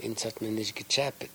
Ins hat man nicht gechappet.